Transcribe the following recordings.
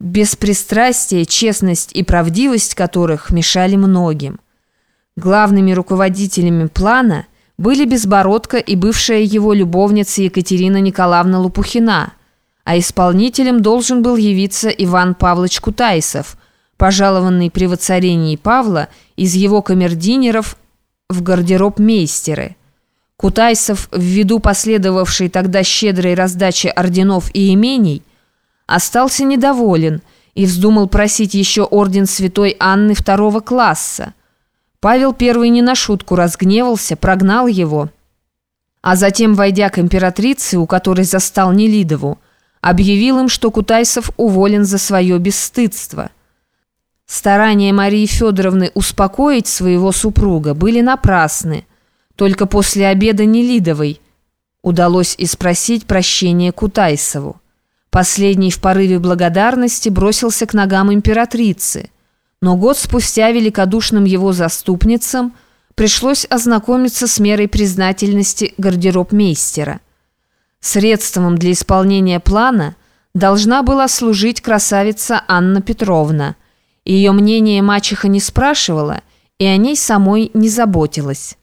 беспристрастие, честность и правдивость которых мешали многим. Главными руководителями плана были Безбородко и бывшая его любовница Екатерина Николаевна Лопухина, а исполнителем должен был явиться Иван Павлович Кутайсов, пожалованный при воцарении Павла из его камердинеров в гардероб мейстеры. Кутайсов, ввиду последовавшей тогда щедрой раздачи орденов и имений, остался недоволен и вздумал просить еще орден святой Анны второго класса. Павел I не на шутку разгневался, прогнал его, а затем, войдя к императрице, у которой застал Нелидову, объявил им, что Кутайсов уволен за свое бесстыдство. Старания Марии Федоровны успокоить своего супруга были напрасны. Только после обеда Нелидовой удалось испросить прощения Кутайсову. Последний в порыве благодарности бросился к ногам императрицы. Но год спустя великодушным его заступницам пришлось ознакомиться с мерой признательности гардеробмейстера. Средством для исполнения плана должна была служить красавица Анна Петровна. Ее мнение мачеха не спрашивала, и о ней самой не заботилась.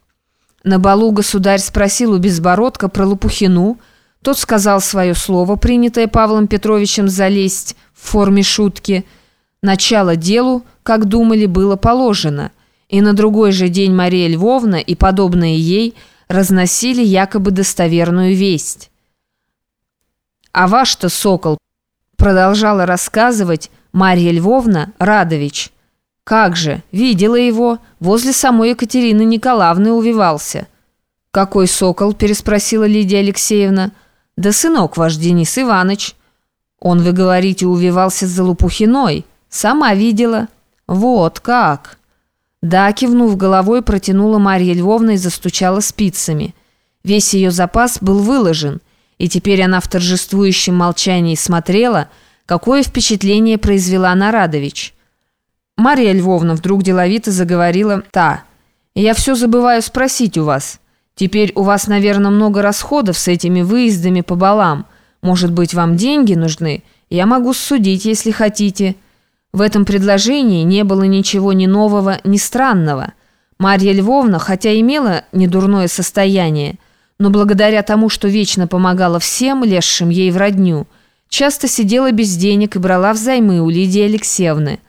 На балу государь спросил у Безбородка про Лопухину – тот сказал свое слово, принятое Павлом Петровичем залезть в форме шутки. Начало делу, как думали, было положено. И на другой же день Мария Львовна и подобные ей разносили якобы достоверную весть. «А ваш-то сокол», продолжала рассказывать Марья Львовна Радович. «Как же, видела его, возле самой Екатерины Николаевны увивался». «Какой сокол?» – переспросила Лидия Алексеевна – «Да сынок ваш Денис Иванович». «Он, вы говорите, увивался за Лопухиной. Сама видела». «Вот как». Да, кивнув головой, протянула Марья Львовна и застучала спицами. Весь ее запас был выложен, и теперь она в торжествующем молчании смотрела, какое впечатление произвела Нарадович. Марья Львовна вдруг деловито заговорила «Та, я все забываю спросить у вас». Теперь у вас, наверное, много расходов с этими выездами по балам. Может быть, вам деньги нужны? Я могу судить, если хотите». В этом предложении не было ничего ни нового, ни странного. Марья Львовна, хотя имела недурное состояние, но благодаря тому, что вечно помогала всем, лезшим ей в родню, часто сидела без денег и брала взаймы у Лидии Алексеевны.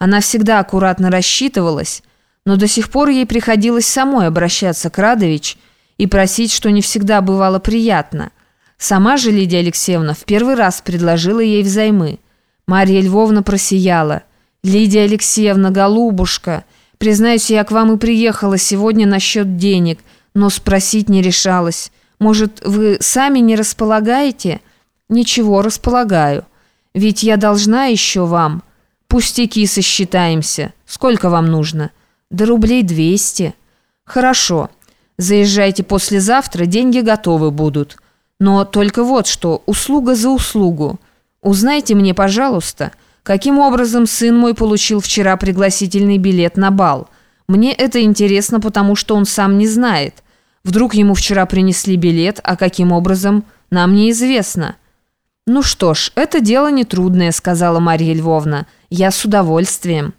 Она всегда аккуратно рассчитывалась, но до сих пор ей приходилось самой обращаться к Радович – и просить, что не всегда бывало приятно. Сама же Лидия Алексеевна в первый раз предложила ей взаймы. Марья Львовна просияла. «Лидия Алексеевна, голубушка, признаюсь, я к вам и приехала сегодня насчет денег, но спросить не решалась. Может, вы сами не располагаете?» «Ничего, располагаю. Ведь я должна еще вам. Пустяки сосчитаемся. Сколько вам нужно?» «Да рублей двести». «Хорошо». Заезжайте послезавтра, деньги готовы будут. Но только вот что, услуга за услугу. Узнайте мне, пожалуйста, каким образом сын мой получил вчера пригласительный билет на бал. Мне это интересно, потому что он сам не знает. Вдруг ему вчера принесли билет, а каким образом, нам неизвестно». «Ну что ж, это дело нетрудное», — сказала Марья Львовна. «Я с удовольствием».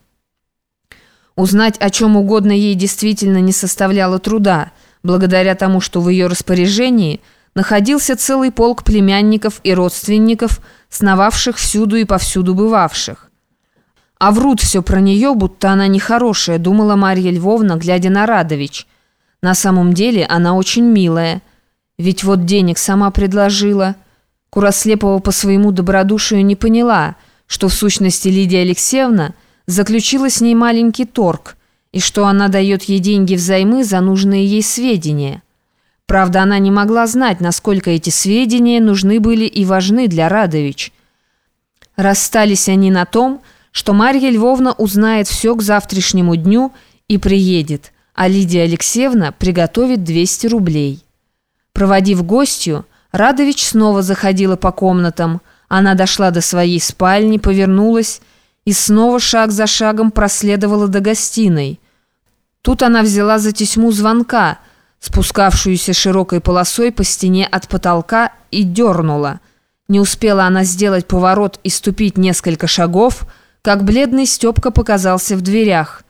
Узнать о чем угодно ей действительно не составляло труда — благодаря тому, что в ее распоряжении находился целый полк племянников и родственников, сновавших всюду и повсюду бывавших. А врут все про нее, будто она нехорошая, думала Марья Львовна, глядя на Радович. На самом деле она очень милая. Ведь вот денег сама предложила. Курослепова по своему добродушию не поняла, что в сущности Лидия Алексеевна заключила с ней маленький торг – и что она дает ей деньги взаймы за нужные ей сведения. Правда, она не могла знать, насколько эти сведения нужны были и важны для Радович. Расстались они на том, что Марья Львовна узнает все к завтрашнему дню и приедет, а Лидия Алексеевна приготовит 200 рублей. Проводив гостью, Радович снова заходила по комнатам. Она дошла до своей спальни, повернулась и снова шаг за шагом проследовала до гостиной. Тут она взяла за тесьму звонка, спускавшуюся широкой полосой по стене от потолка, и дернула. Не успела она сделать поворот и ступить несколько шагов, как бледный Степка показался в дверях.